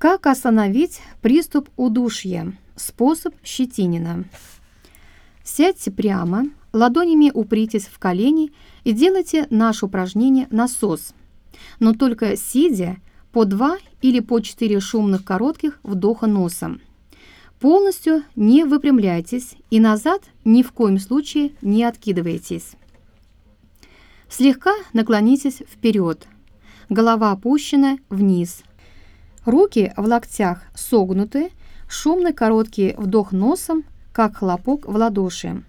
Как остановить приступ удушья? Способ Щетинина. Сядьте прямо, ладонями упритесь в колени и делайте наше упражнение насос. Но только сидя по два или по четыре шумных коротких вдоха носом. Полностью не выпрямляйтесь и назад ни в коем случае не откидывайтесь. Слегка наклонитесь вперед. Голова опущена вниз. Руки в локтях согнуты, шумный короткий вдох носом, как хлопок в ладоши.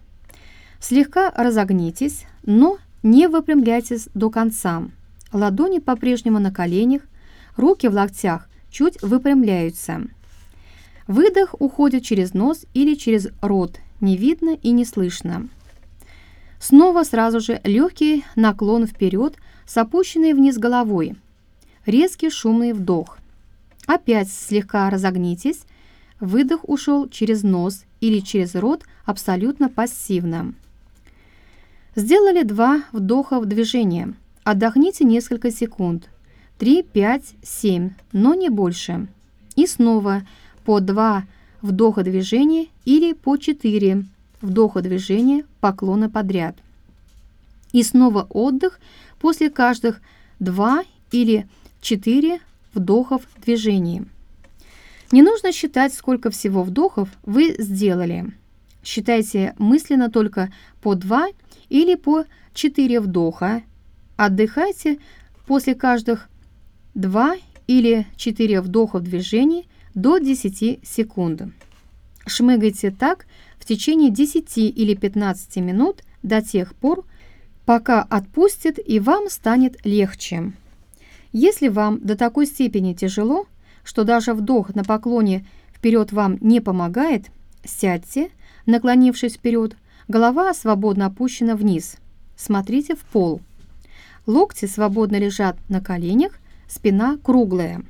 Слегка разогнитесь, но не выпрямляйтесь до конца. Ладони по-прежнему на коленях, руки в локтях чуть выпрямляются. Выдох уходит через нос или через рот, не видно и не слышно. Снова сразу же легкий наклон вперед с опущенной вниз головой. Резкий шумный вдох. Опять слегка разогнитесь. Выдох ушел через нос или через рот абсолютно пассивно. Сделали два вдоха в движение. Отдохните несколько секунд. 3, 5, 7, но не больше. И снова по 2 вдоха движения или по 4 вдоха движения поклона подряд. И снова отдых после каждых 2 или 4 вдохов движений. Не нужно считать, сколько всего вдохов вы сделали. Считайте мысленно только по 2 или по 4 вдоха. Отдыхайте после каждых 2 или 4 вдоха в движении до 10 секунд. Шмыгайте так в течение 10 или 15 минут до тех пор, пока отпустит и вам станет легче. Если вам до такой степени тяжело, что даже вдох на поклоне вперед вам не помогает, сядьте, наклонившись вперед, голова свободно опущена вниз. Смотрите в пол. Локти свободно лежат на коленях, спина круглая.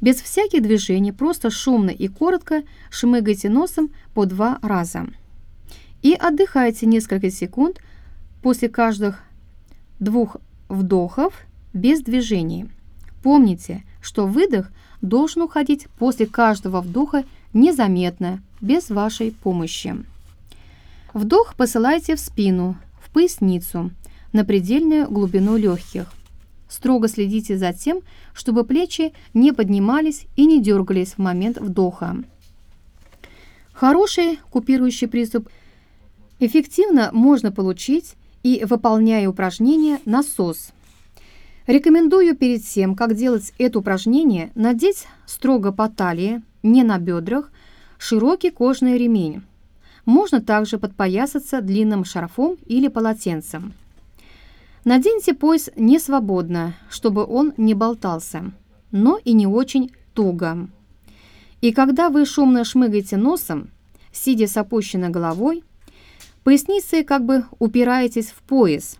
Без всяких движений, просто шумно и коротко шмыгайте носом по два раза. И отдыхайте несколько секунд после каждых двух вдохов без движений. Помните, что выдох должен уходить после каждого вдоха незаметно, без вашей помощи. Вдох посылайте в спину, в поясницу, на предельную глубину легких. Строго следите за тем, чтобы плечи не поднимались и не дергались в момент вдоха. Хороший купирующий приступ эффективно можно получить и выполняя упражнение «Насос». Рекомендую перед тем, как делать это упражнение, надеть строго по талии, не на бедрах, широкий кожаный ремень. Можно также подпоясаться длинным шарфом или полотенцем. Наденьте пояс не свободно, чтобы он не болтался, но и не очень туго. И когда вы шумно шмыгаете носом, сидя с опущенной головой, поясницей как бы упираетесь в пояс.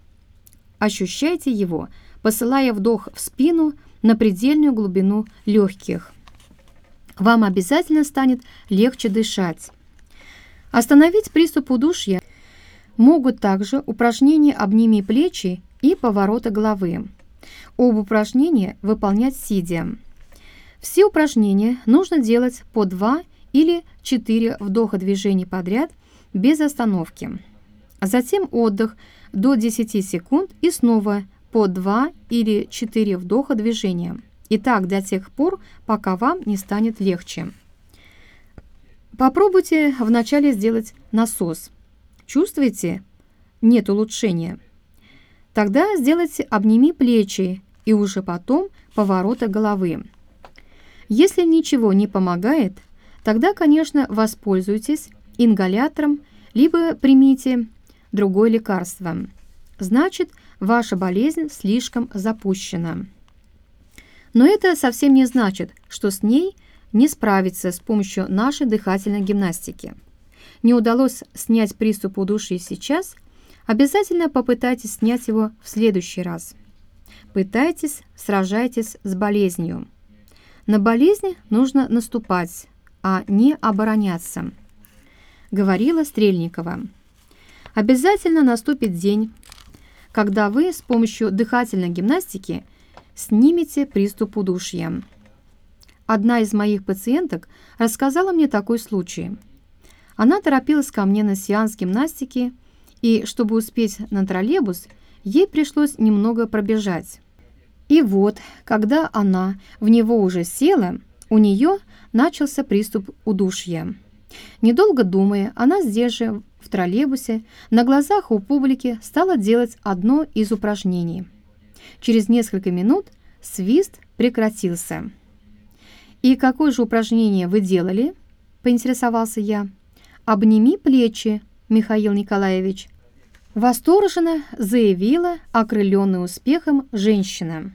Ощущайте его, посылая вдох в спину на предельную глубину легких. Вам обязательно станет легче дышать. Остановить приступ удушья могут также упражнения «Обними плечи» и поворота головы. Оба упражнения выполнять сидя. Все упражнения нужно делать по 2 или 4 вдоха движений подряд без остановки. Затем отдых до 10 секунд и снова по 2 или 4 вдоха движения. И так до тех пор, пока вам не станет легче. Попробуйте вначале сделать насос. Чувствуете? Нет улучшения. Тогда сделайте «обними плечи» и уже потом поворота головы. Если ничего не помогает, тогда, конечно, воспользуйтесь ингалятором, либо примите другое лекарство. Значит, ваша болезнь слишком запущена. Но это совсем не значит, что с ней не справиться с помощью нашей дыхательной гимнастики. Не удалось снять приступ удушья сейчас – Обязательно попытайтесь снять его в следующий раз. Пытайтесь, сражайтесь с болезнью. На болезнь нужно наступать, а не обороняться. Говорила Стрельникова. Обязательно наступит день, когда вы с помощью дыхательной гимнастики снимете приступ удушья. одна из моих пациенток рассказала мне такой случай. Она торопилась ко мне на сеанс гимнастики, и, чтобы успеть на троллейбус, ей пришлось немного пробежать. И вот, когда она в него уже села, у нее начался приступ удушья. Недолго думая, она здесь же, в троллейбусе, на глазах у публики стала делать одно из упражнений. Через несколько минут свист прекратился. «И какое же упражнение вы делали?» – поинтересовался я. «Обними плечи, Михаил Николаевич», – восторженно заявила окрыленная успехом женщина.